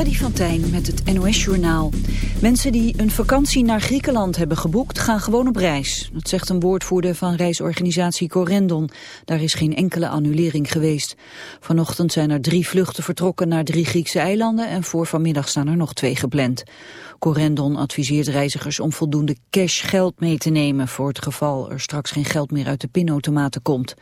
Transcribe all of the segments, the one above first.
Freddy van Tijn met het NOS-journaal. Mensen die een vakantie naar Griekenland hebben geboekt gaan gewoon op reis. Dat zegt een woordvoerder van reisorganisatie Corendon. Daar is geen enkele annulering geweest. Vanochtend zijn er drie vluchten vertrokken naar drie Griekse eilanden... en voor vanmiddag staan er nog twee gepland. Corendon adviseert reizigers om voldoende cash geld mee te nemen... voor het geval er straks geen geld meer uit de pinautomaten komt.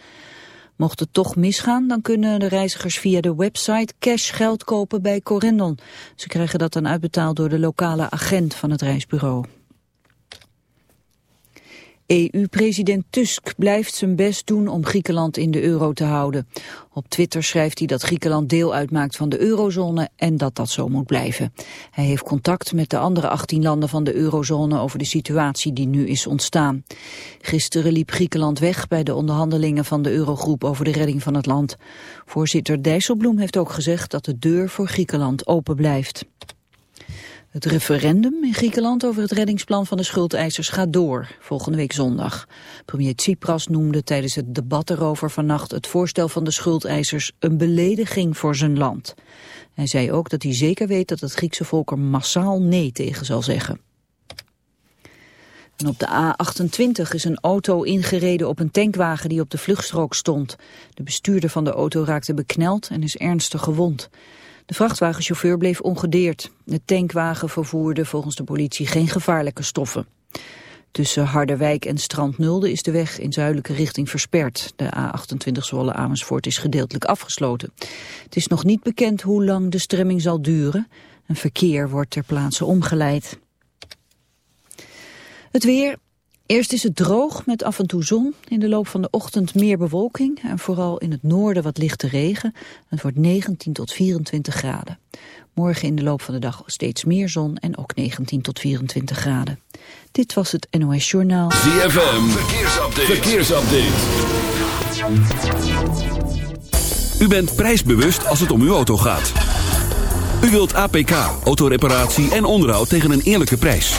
Mocht het toch misgaan, dan kunnen de reizigers via de website cash geld kopen bij Corendon. Ze krijgen dat dan uitbetaald door de lokale agent van het reisbureau. EU-president Tusk blijft zijn best doen om Griekenland in de euro te houden. Op Twitter schrijft hij dat Griekenland deel uitmaakt van de eurozone en dat dat zo moet blijven. Hij heeft contact met de andere 18 landen van de eurozone over de situatie die nu is ontstaan. Gisteren liep Griekenland weg bij de onderhandelingen van de eurogroep over de redding van het land. Voorzitter Dijsselbloem heeft ook gezegd dat de deur voor Griekenland open blijft. Het referendum in Griekenland over het reddingsplan van de schuldeisers gaat door, volgende week zondag. Premier Tsipras noemde tijdens het debat erover vannacht het voorstel van de schuldeisers een belediging voor zijn land. Hij zei ook dat hij zeker weet dat het Griekse volk er massaal nee tegen zal zeggen. En op de A28 is een auto ingereden op een tankwagen die op de vluchtstrook stond. De bestuurder van de auto raakte bekneld en is ernstig gewond. De vrachtwagenchauffeur bleef ongedeerd. De tankwagen vervoerde volgens de politie geen gevaarlijke stoffen. Tussen Harderwijk en Strand Nulde is de weg in zuidelijke richting versperd. De A28 Zwolle Amersfoort is gedeeltelijk afgesloten. Het is nog niet bekend hoe lang de stremming zal duren. Een verkeer wordt ter plaatse omgeleid. Het weer, Eerst is het droog met af en toe zon. In de loop van de ochtend meer bewolking en vooral in het noorden wat lichte regen. Het wordt 19 tot 24 graden. Morgen in de loop van de dag steeds meer zon en ook 19 tot 24 graden. Dit was het NOS Journaal. ZFM, verkeersupdate. verkeersupdate. U bent prijsbewust als het om uw auto gaat. U wilt APK, autoreparatie en onderhoud tegen een eerlijke prijs.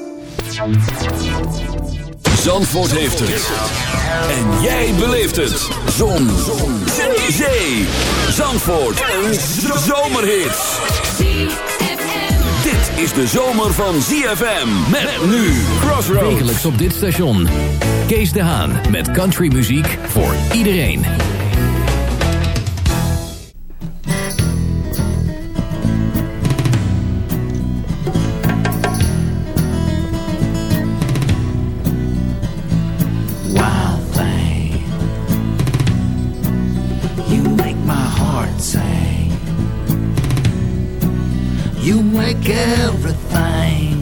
Zandvoort heeft het. En jij beleeft het. Zon. Zon. Zee. Zandvoort. Een zomerhit. Dit is de zomer van ZFM. Met nu Crossroads. Wekelijks op dit station. Kees de Haan met countrymuziek voor iedereen. Sing. You make everything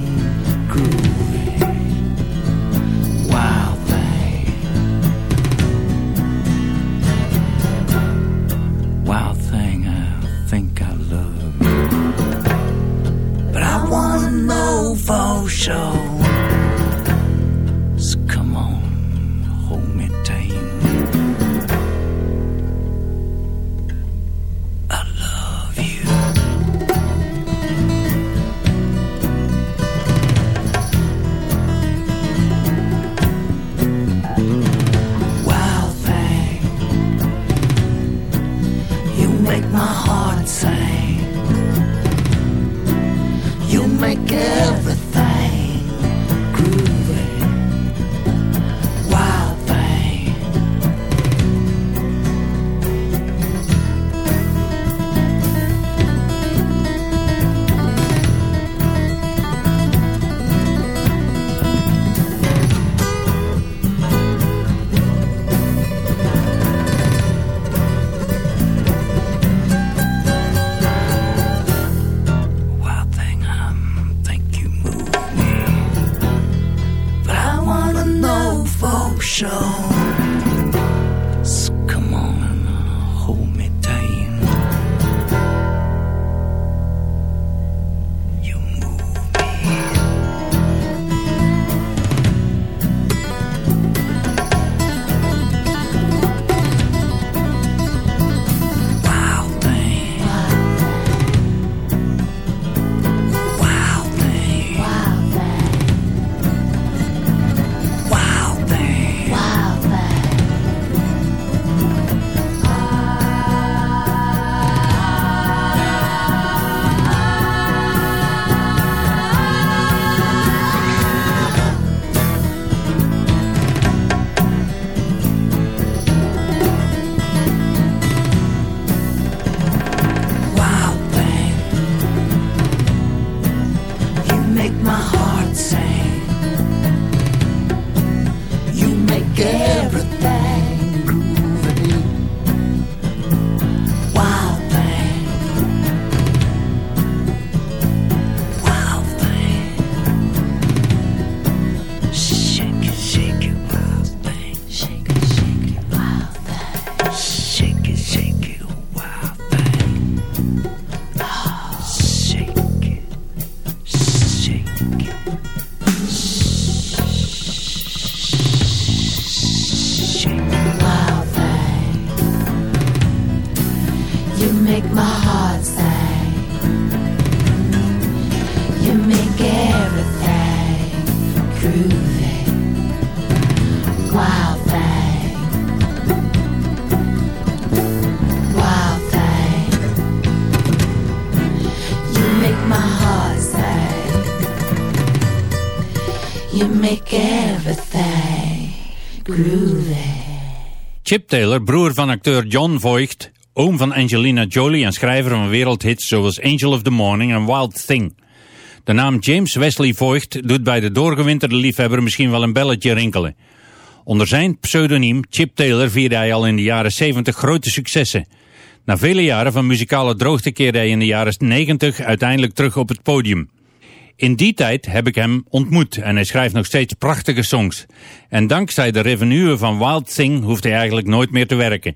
Chip Taylor, broer van acteur John Voigt, oom van Angelina Jolie en schrijver van wereldhits zoals Angel of the Morning en Wild Thing. De naam James Wesley Voigt doet bij de doorgewinterde liefhebber misschien wel een belletje rinkelen. Onder zijn pseudoniem Chip Taylor vierde hij al in de jaren 70 grote successen. Na vele jaren van muzikale droogte keerde hij in de jaren 90 uiteindelijk terug op het podium. In die tijd heb ik hem ontmoet en hij schrijft nog steeds prachtige songs. En dankzij de revenue van Wild Thing hoeft hij eigenlijk nooit meer te werken.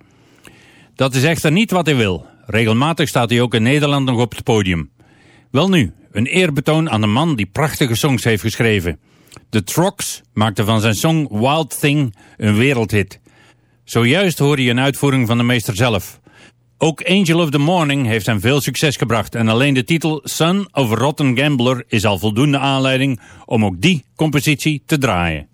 Dat is echter niet wat hij wil. Regelmatig staat hij ook in Nederland nog op het podium. Wel nu, een eerbetoon aan een man die prachtige songs heeft geschreven. The Trox maakte van zijn song Wild Thing een wereldhit. Zojuist hoor je een uitvoering van de meester zelf. Ook Angel of the Morning heeft hem veel succes gebracht en alleen de titel Son of Rotten Gambler is al voldoende aanleiding om ook die compositie te draaien.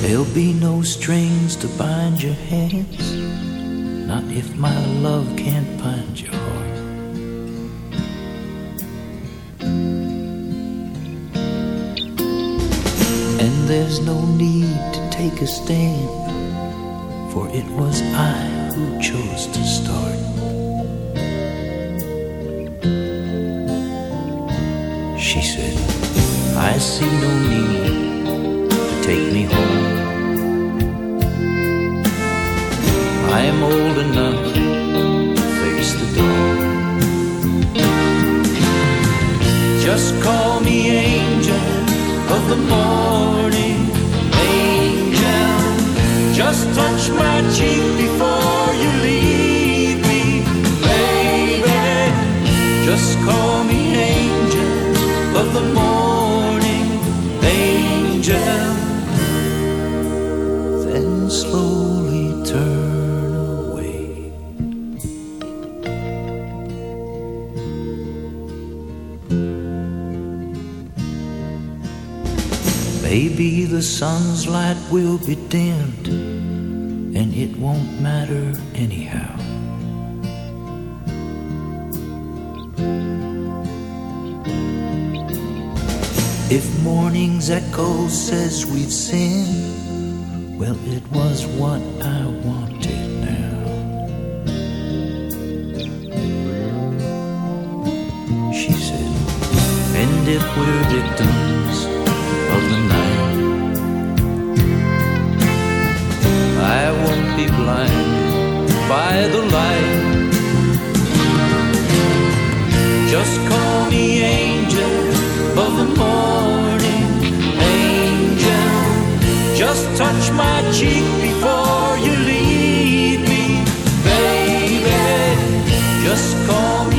There'll be no strings to bind your hands, not if my love can't bind your heart. And there's no need to take a stand, for it was I who chose to start. She said, I see no need to take me home. I am old enough to face the dawn. Just call me angel of the morning, angel. Just touch my cheek before you leave me, baby. Just call me angel of the morning, angel. Then slowly turn the sun's light will be dimmed, and it won't matter anyhow. If morning's echo says we've sinned, well, it was what I wanted now. She said, and if we're victims by the light. Just call me angel of the morning, angel. Just touch my cheek before you leave me, baby. Just call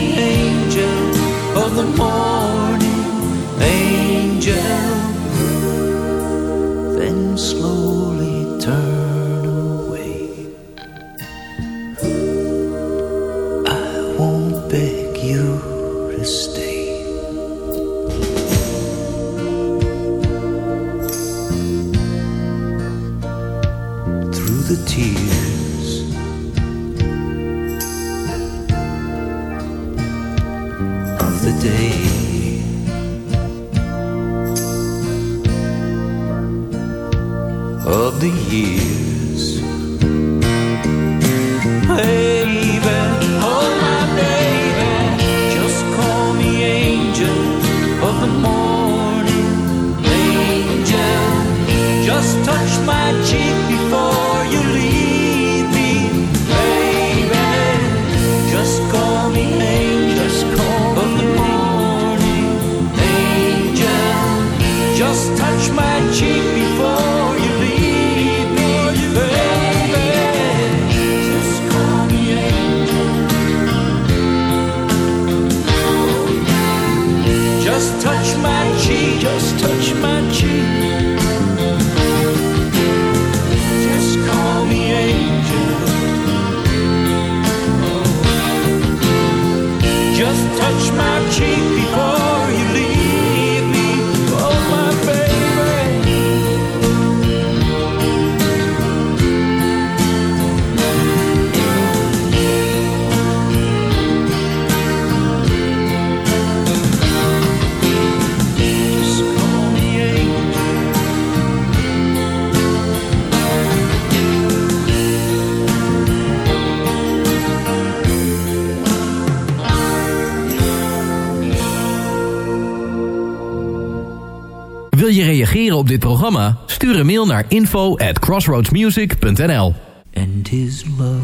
programma? Stuur een mail naar info at crossroadsmusic.nl and his love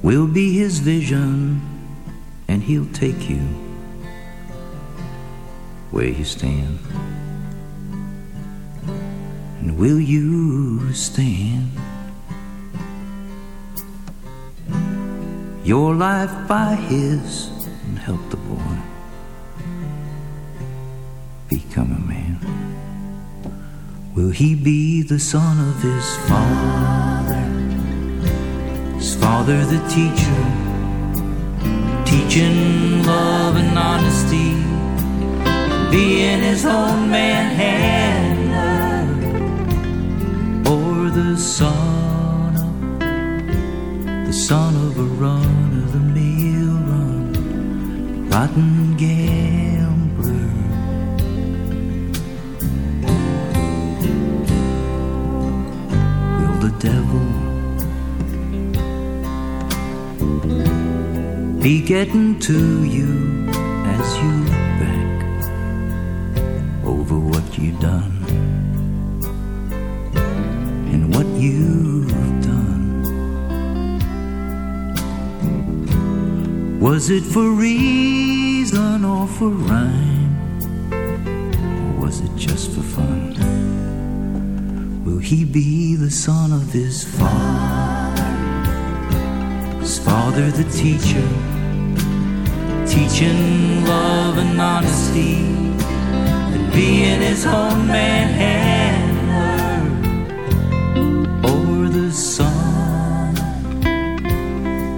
will be his vision and he'll take you where you stand. And will you stand? Your life by his and help the become a man Will he be the son of his father? His father, the teacher, teaching love and honesty, being his own man handler, or the son of the son of a run of the mill run, rotten gambler. Devil be getting to you as you look back over what you've done and what you've done? Was it for reason or for rhyme? He be the son of his father? His father, the teacher, teaching love and honesty, and being his own man or the son,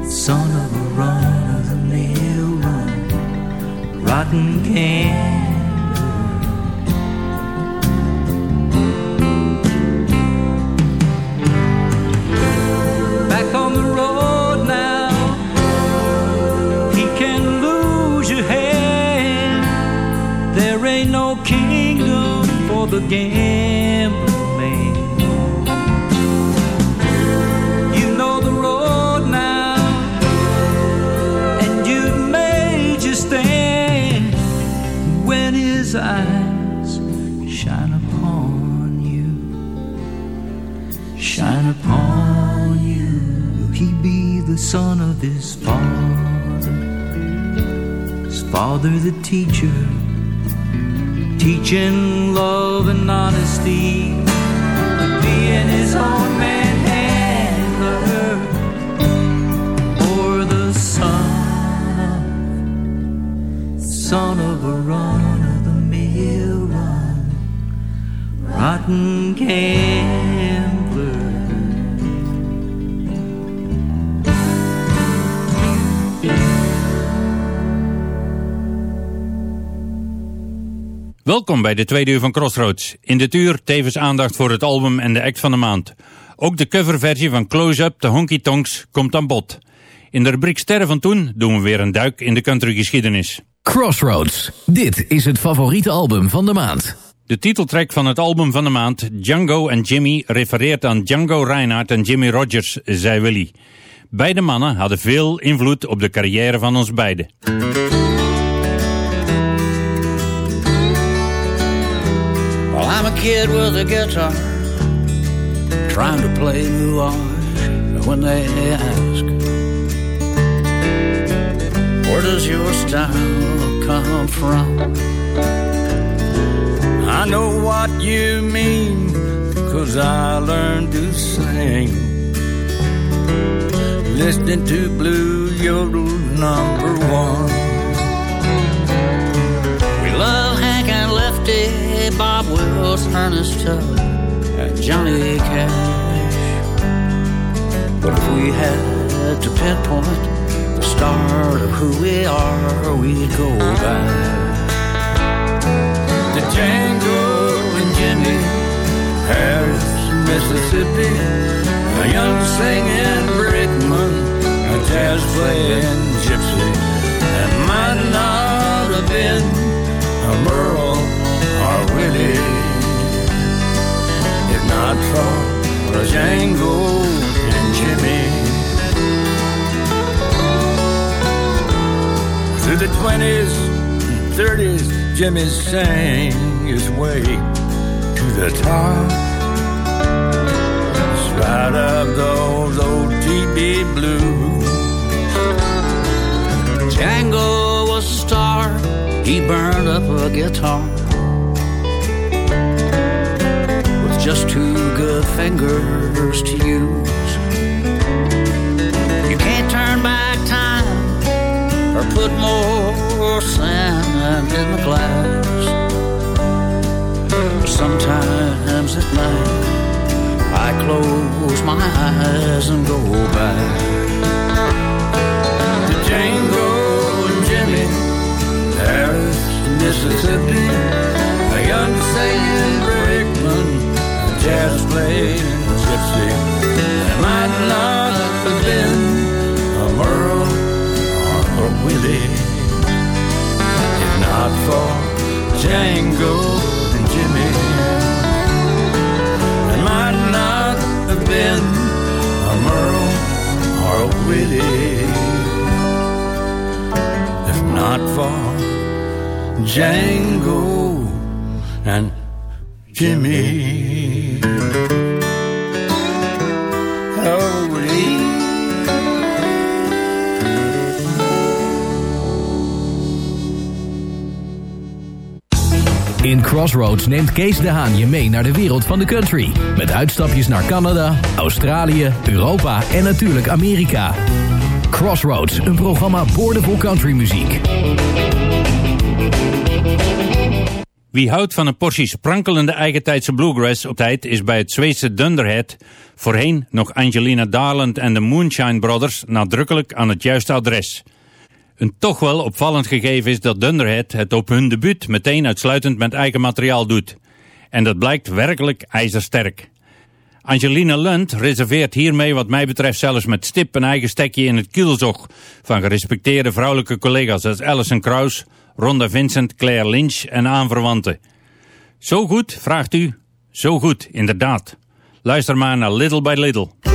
son of a run of the mill run, rotten can. The gambling man. You know the road now, and you've made your stand when his eyes shine upon you shine upon you. He be the son of his father? His father, the teacher, teaching love and honesty, being his own man handler, or the son of, son of a run of the mill run rotten gambler. Welkom bij de tweede uur van Crossroads. In dit uur tevens aandacht voor het album en de act van de maand. Ook de coverversie van Close Up, de Honky Tonks, komt aan bod. In de rubriek Sterren van Toen doen we weer een duik in de countrygeschiedenis. Crossroads. Dit is het favoriete album van de maand. De titeltrack van het album van de maand, Django and Jimmy, refereert aan Django Reinhardt en Jimmy Rogers, zei Willy. Beide mannen hadden veel invloed op de carrière van ons beiden. Kid with a guitar, trying to play Nuages when they ask, Where does your style come from? I know what you mean, cause I learned to sing. Listening to Blue Yodel number one. Bob Wills, Ernest Tubb, and Johnny Cash. But if we had to pinpoint the start of who we are, we'd go back to Django and Jimmy, Paris, Mississippi, a young singing brakeman, a jazz playing gypsy, that might not have been a Merle or Willie, if not for Django and Jimmy. Through the twenties and 30s, Jimmy sang his way to the top. In Spite of those old TB blues. Django was a star, he burned up a guitar. Just two good fingers to use. You can't turn back time or put more sand in the glass. Sometimes at night I close my eyes and go back to Django and Jimmy, Paris, Mississippi, a young singing brakeman, a jazz playing gypsy. It might not have been a Merle or a Willie, if not for Django and Jimmy. It might not have been a Merle or a Willie, if not for Django and Jimmy. In Crossroads neemt Kees de Haan je mee naar de wereld van de country. Met uitstapjes naar Canada, Australië, Europa en natuurlijk Amerika. Crossroads, een programma boordevol countrymuziek. Wie houdt van een portie sprankelende eigentijdse bluegrass op tijd is bij het Zweedse Dunderhead, voorheen nog Angelina Darland en de Moonshine Brothers, nadrukkelijk aan het juiste adres. Een toch wel opvallend gegeven is dat Dunderhead het op hun debuut meteen uitsluitend met eigen materiaal doet. En dat blijkt werkelijk ijzersterk. Angelina Lund reserveert hiermee wat mij betreft zelfs met stip een eigen stekje in het kielzog van gerespecteerde vrouwelijke collega's als Alison Krauss, Rhonda Vincent, Claire Lynch en aanverwanten. Zo goed, vraagt u? Zo goed, inderdaad. Luister maar naar Little by Little.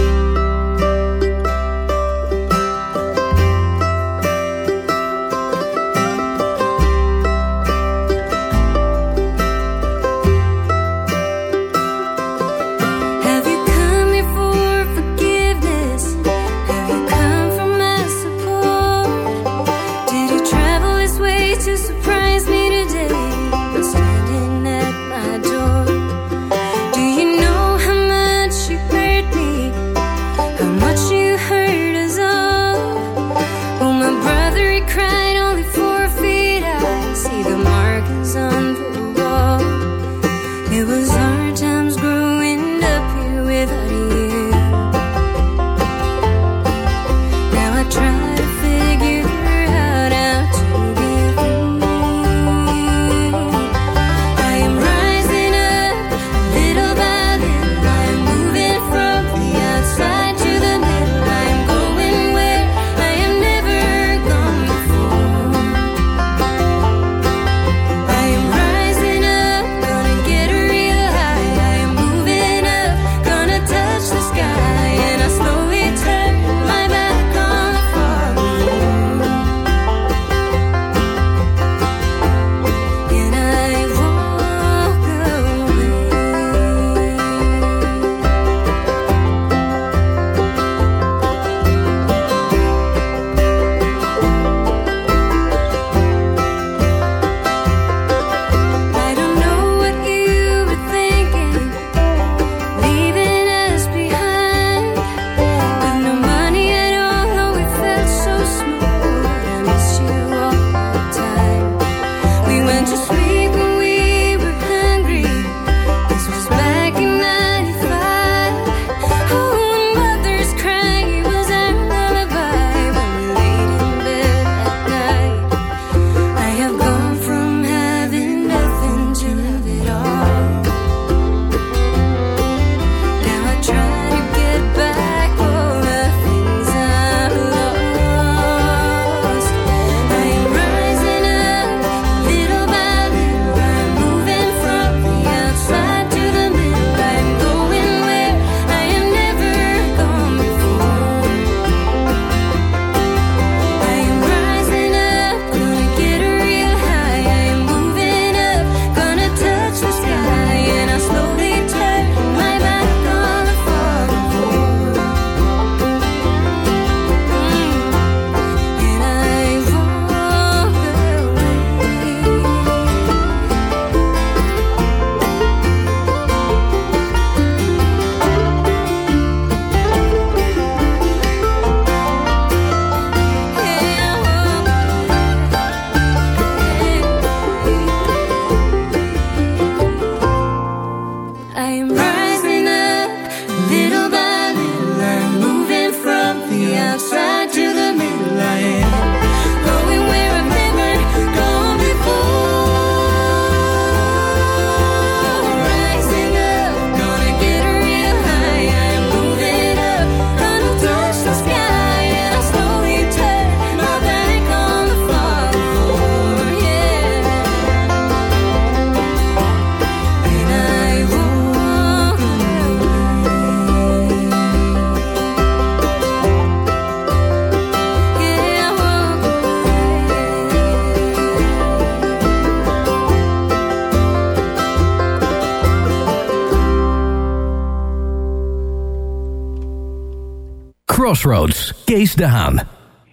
Crossroads, Kees de Haan.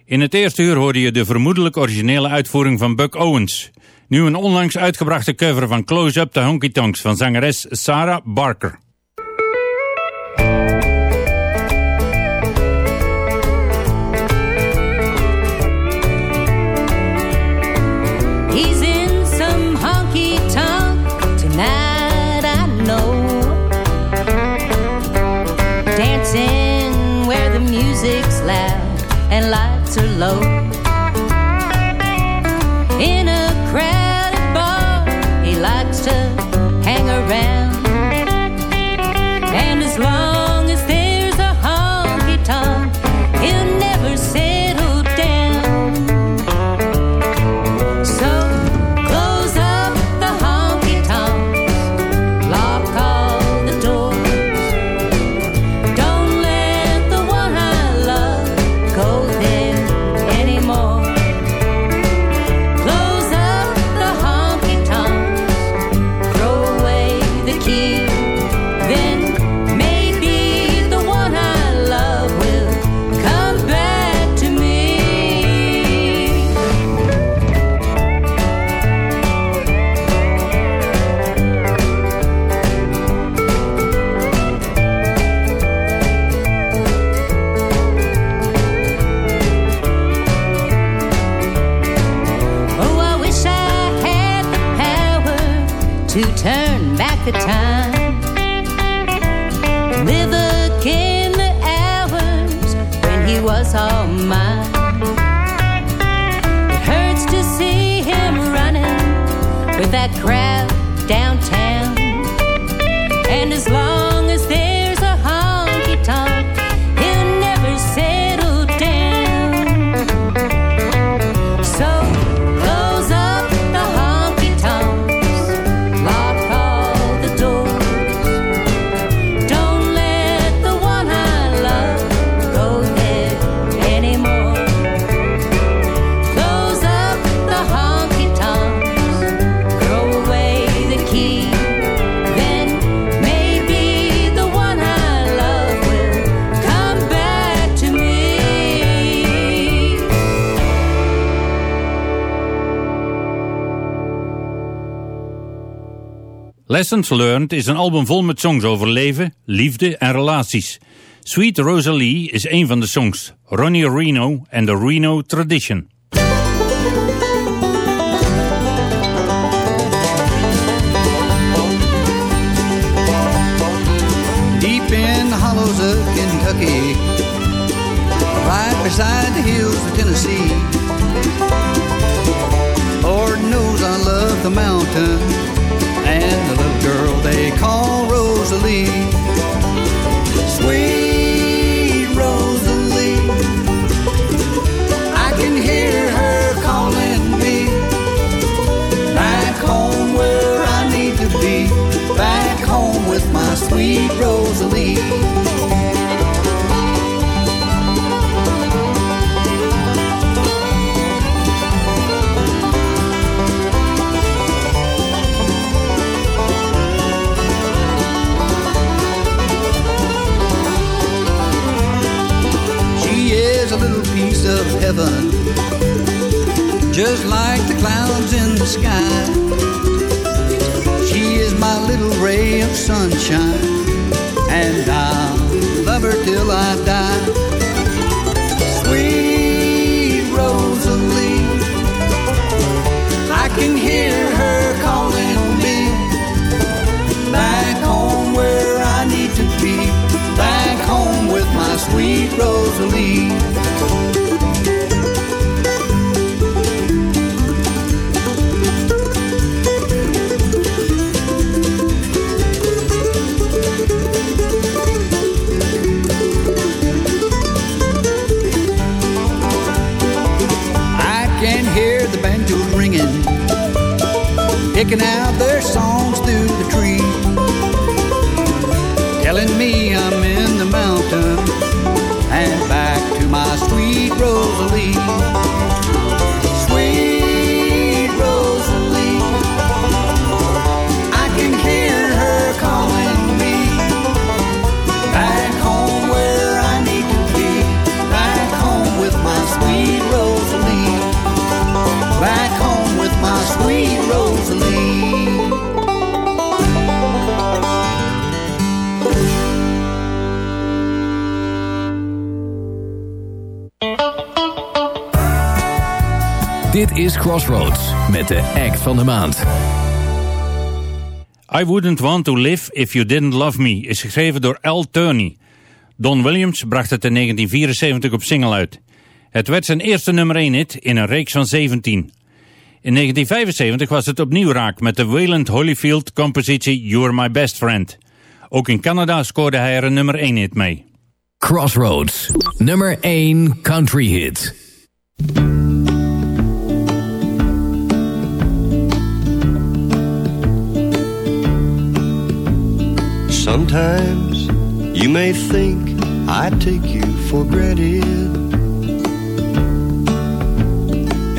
In het eerste uur hoorde je de vermoedelijk originele uitvoering van Buck Owens. Nu een onlangs uitgebrachte cover van Close Up the Honky Tonks van zangeres Sarah Barker. Are low. Lessons Learned is een album vol met songs over leven, liefde en relaties. Sweet Rosalie is een van de songs. Ronnie Reno en de Reno Tradition. deep in the hollows of Kentucky, right beside the hills of Tennessee. Lord knows I love the mountain Rosalie. Sweet Rosalie, I can hear her calling me back home where I need to be, back home with my sweet Rosalie. Just like the clouds in the sky. She is my little ray of sunshine, and I'll love her till I die. Sweet Rosalie, I can hear picking out is Crossroads met de act van de maand. I Wouldn't Want to Live If You Didn't Love Me is geschreven door Al Turney. Don Williams bracht het in 1974 op single uit. Het werd zijn eerste nummer 1 hit in een reeks van 17. In 1975 was het opnieuw raak met de Wayland Holyfield compositie You're My Best Friend. Ook in Canada scoorde hij er een nummer 1 hit mee. Crossroads, nummer 1 country hit. Sometimes you may think I take you for granted.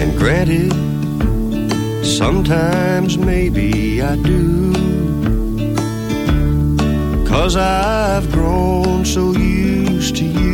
And granted, sometimes maybe I do. Cause I've grown so used to you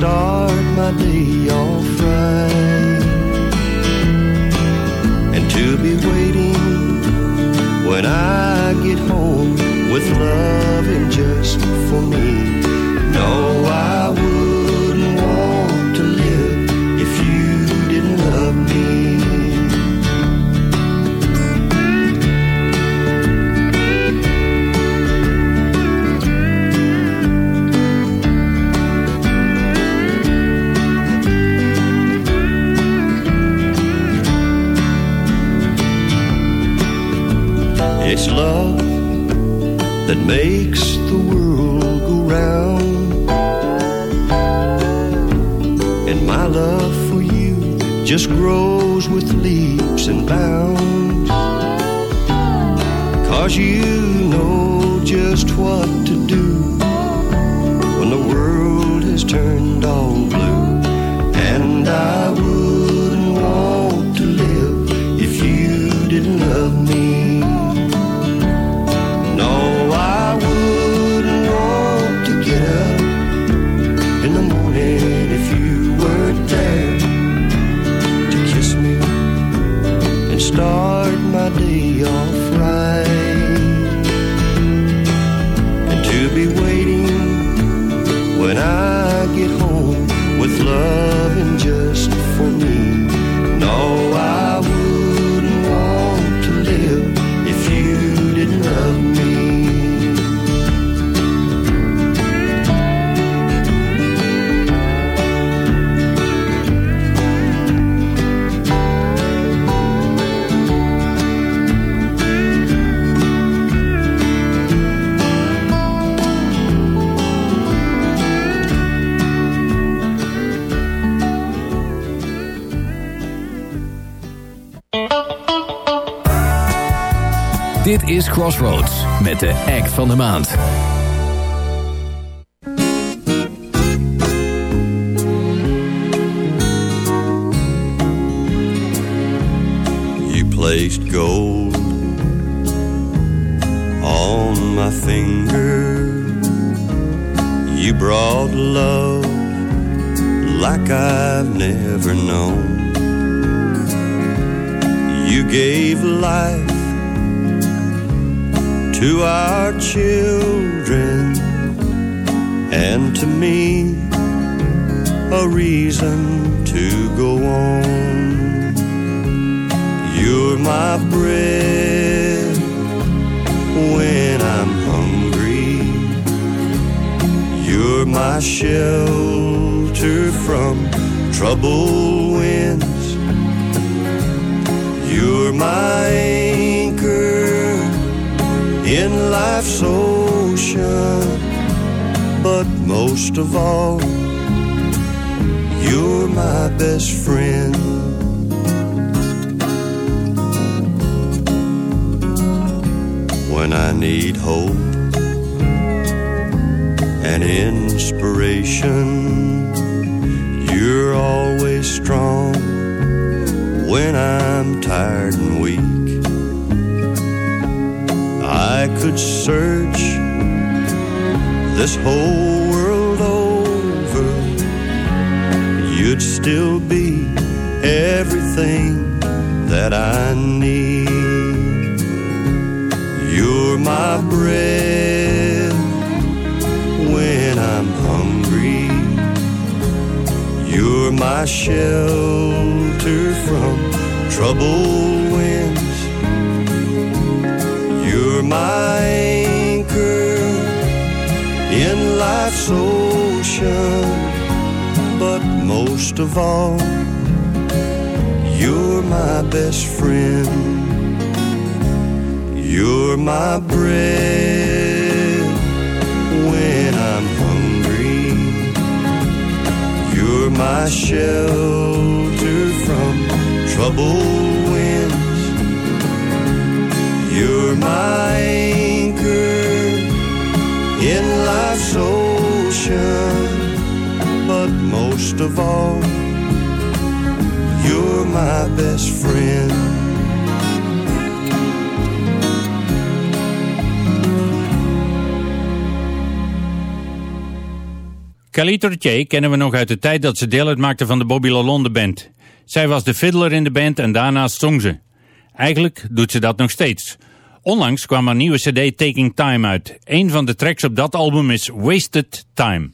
start my day off right. And to be waiting when I get home with loving just for me. No, I makes the world go round. And my love for you just grows with leaps and bounds. Cause you know just what to do Crossroads met de act van de maand. You placed gold to our children and to me a reason to go on. You're my bread when I'm hungry. You're my shelter from troubled life's ocean. But most of all, you're my best friend. when I need hope and inspiration. You're always strong when I'm tired and weak. Could search this whole world over, you'd still be everything that I need. You're my bread when I'm hungry. You're my shelter from troubled my anchor in life's ocean. But most of all, you're my best friend. You're my bread when I'm hungry. You're my shelter from troubled my anchor in of all, you're my best friend. Kelly kennen we nog uit de tijd dat ze deel uitmaakte van de Bobby LaLonde Band. Zij was de fiddler in de band en daarnaast zong ze. Eigenlijk doet ze dat nog steeds. Onlangs kwam haar nieuwe cd Taking Time uit. Een van de tracks op dat album is Wasted Time.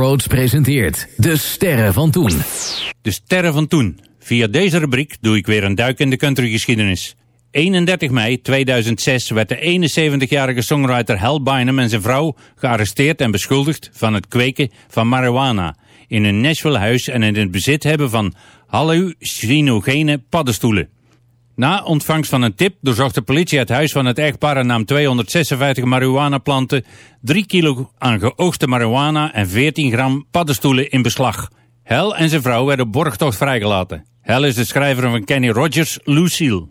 Crossroads presenteert De Sterren van Toen. De Sterren van Toen. Via deze rubriek doe ik weer een duik in de countrygeschiedenis. 31 mei 2006 werd de 71-jarige songwriter Hal Bynum en zijn vrouw gearresteerd en beschuldigd van het kweken van marijuana in een Nashville huis en in het bezit hebben van hallucinogene paddenstoelen. Na ontvangst van een tip doorzocht de politie het huis van het echtpaar en nam 256 marihuanaplanten, 3 kilo aan geoogste marihuana en 14 gram paddenstoelen in beslag. Hel en zijn vrouw werden borgtocht vrijgelaten. Hel is de schrijver van Kenny Rogers, Lucille.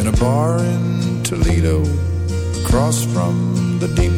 in a bar in Toledo, across from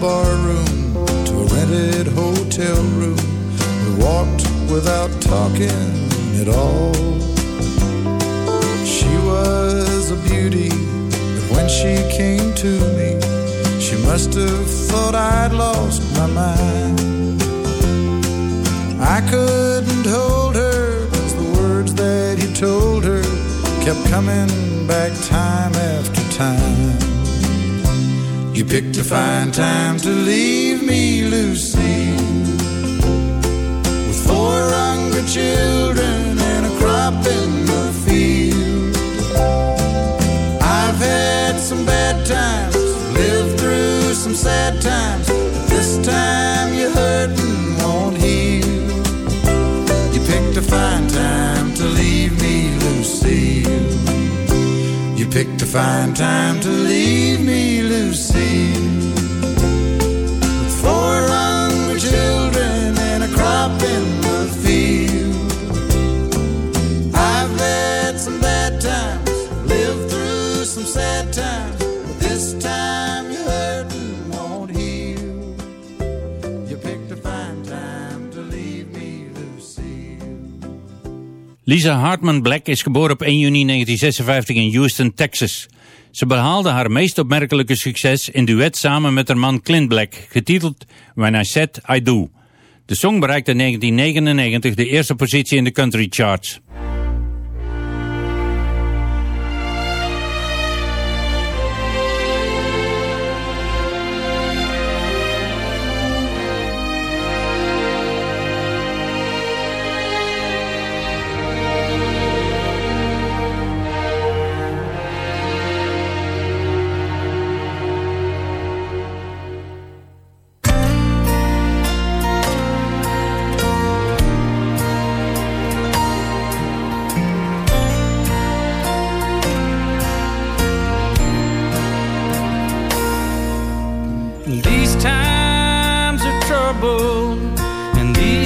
bar room to a rented hotel room, we walked without talking at all. She was a beauty, but when she came to me, she must have thought I'd lost my mind. I couldn't hold her, cause the words that he told her kept coming back time after time. You picked a fine time to leave me, Lucy, with four hungry children and a crop in the field. I've had some bad times, lived through some sad times, but this time you're hurting won't heal. You picked a fine time to leave me, Lucille. Fine time to leave me, Lucille. Lisa Hartman Black is geboren op 1 juni 1956 in Houston, Texas. Ze behaalde haar meest opmerkelijke succes in duet samen met haar man Clint Black, getiteld When I Said I Do. De song bereikte in 1999 de eerste positie in de country charts.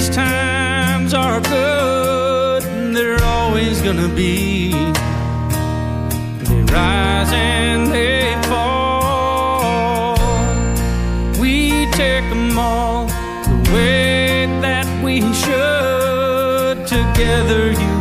Times are good, and they're always gonna be. They rise and they fall. We take them all the way that we should, together, you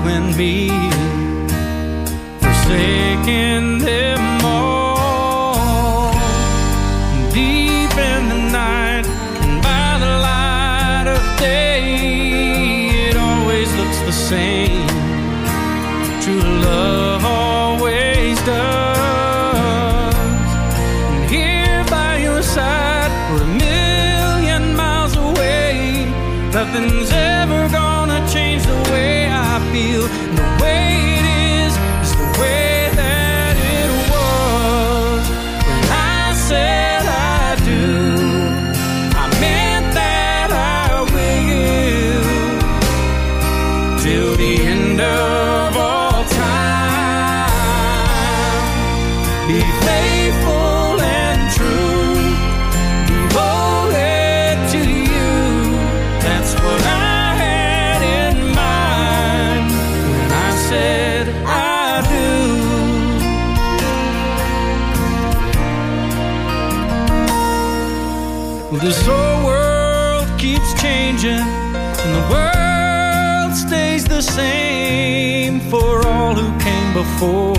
before.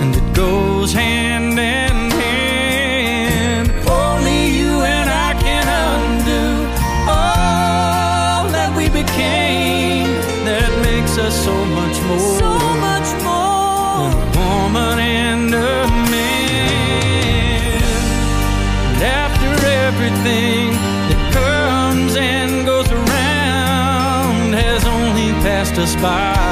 And it goes hand in hand. Only you and I can undo all that we became. That makes us so much more. So much more. Than a woman and a man. And after everything that comes and goes around has only passed us by,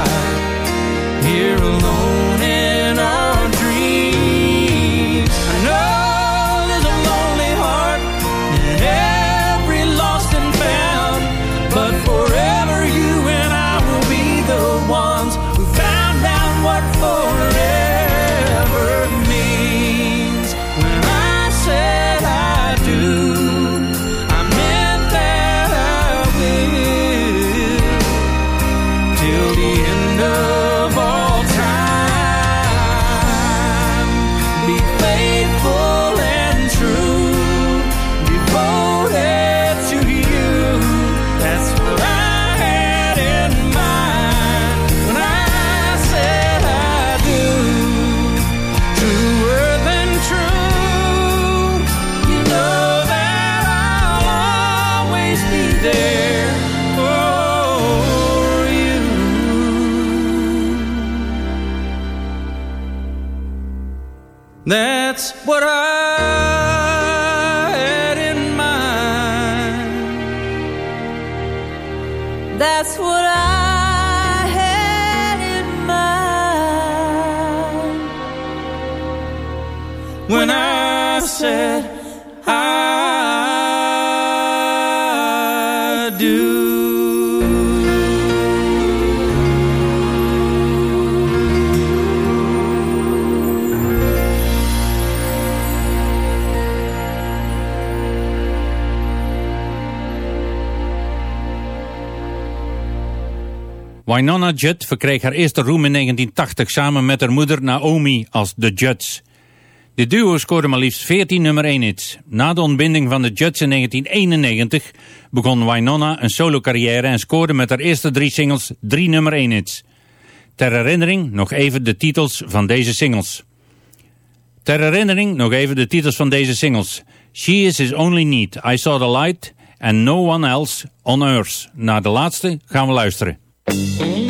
Winona Judd verkreeg haar eerste roem in 1980 samen met haar moeder Naomi als The Judds. De duo scoorde maar liefst 14 nummer 1 hits. Na de ontbinding van de Judds in 1991 begon Winona een solo carrière en scoorde met haar eerste drie singles drie nummer 1 hits. Ter herinnering nog even de titels van deze singles. Ter herinnering nog even de titels van deze singles. She is his only need, I saw the light and no one else on earth. Naar de laatste gaan we luisteren. I've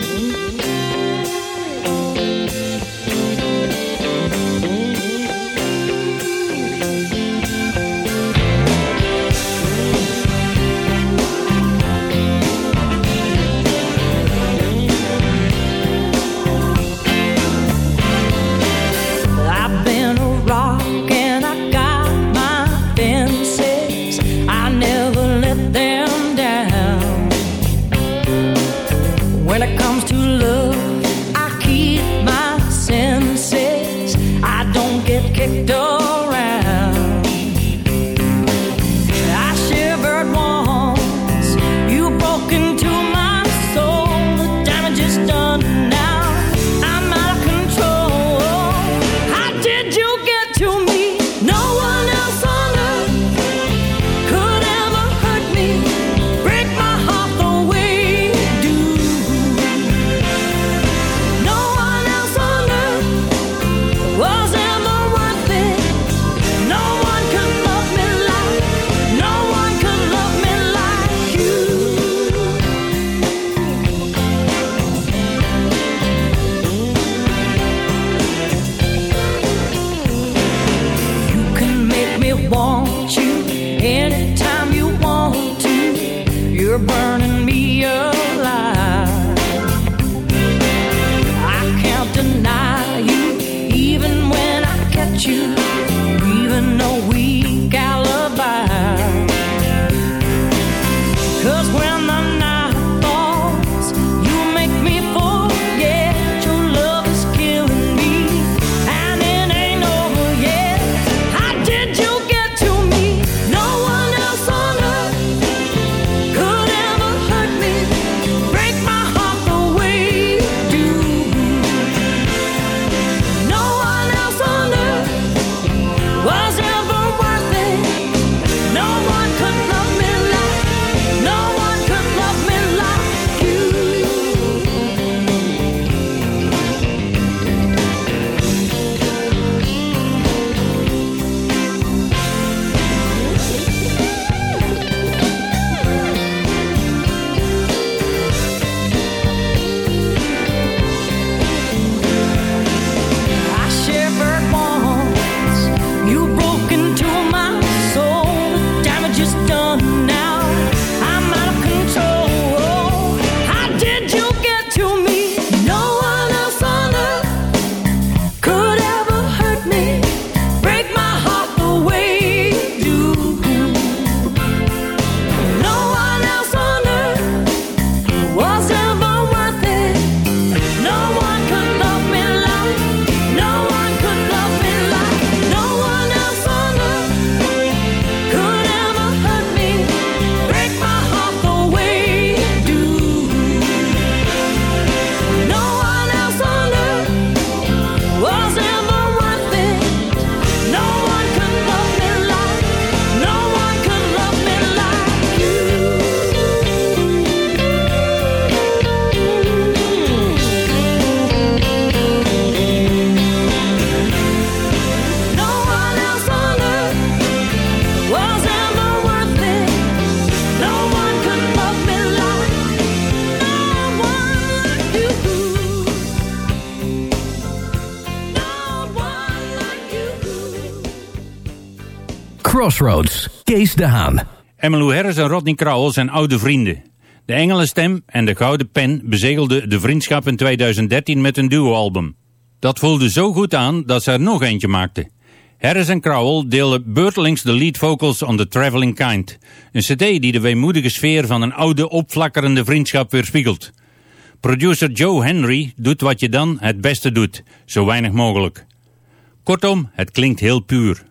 Crossroads, Kees de Haan. Emmylou Harris en Rodney Crowell zijn oude vrienden. De Engelenstem en de Gouden Pen bezegelden de vriendschap in 2013 met een duoalbum. Dat voelde zo goed aan dat ze er nog eentje maakten. Harris en Crowell deelden beurtelings de lead vocals on The Traveling Kind. Een cd die de weemoedige sfeer van een oude opvlakkerende vriendschap weerspiegelt. Producer Joe Henry doet wat je dan het beste doet, zo weinig mogelijk. Kortom, het klinkt heel puur.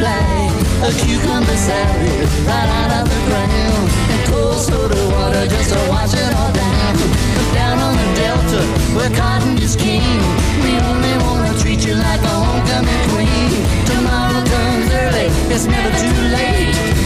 fly. A cucumber salad right out of the ground. And cold soda water just to wash it all down. Come down on the delta where cotton is king. We only wanna treat you like a homecoming queen. Tomorrow comes early, it's never too late.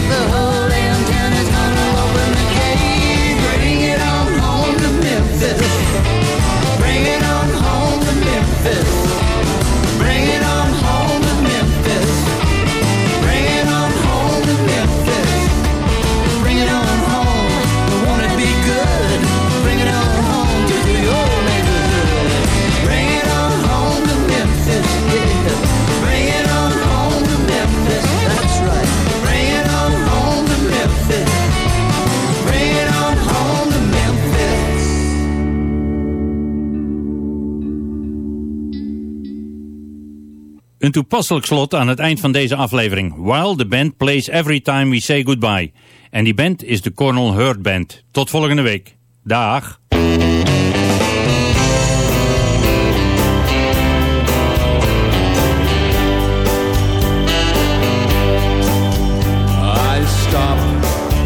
toepasselijk slot aan het eind van deze aflevering. While the band plays every time we say goodbye. En die band is de Cornell Hurt Band. Tot volgende week. Dag.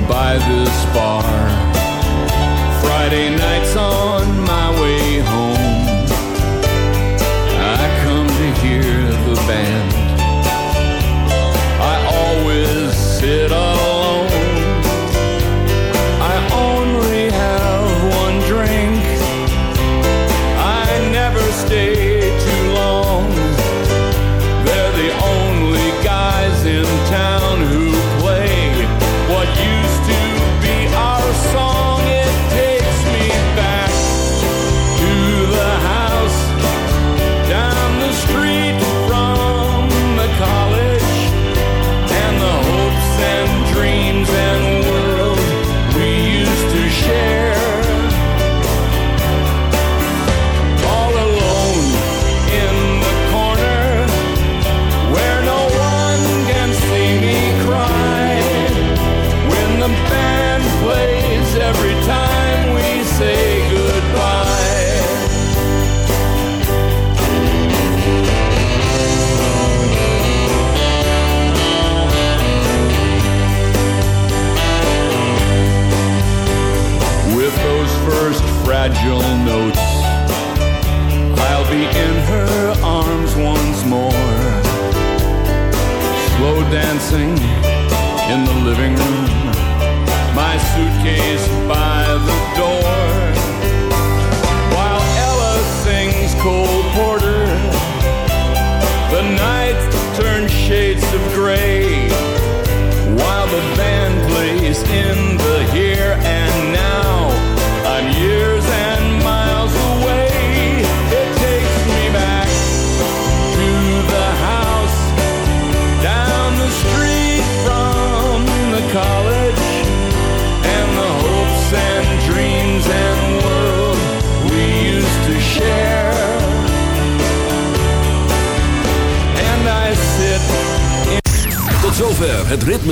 by this bar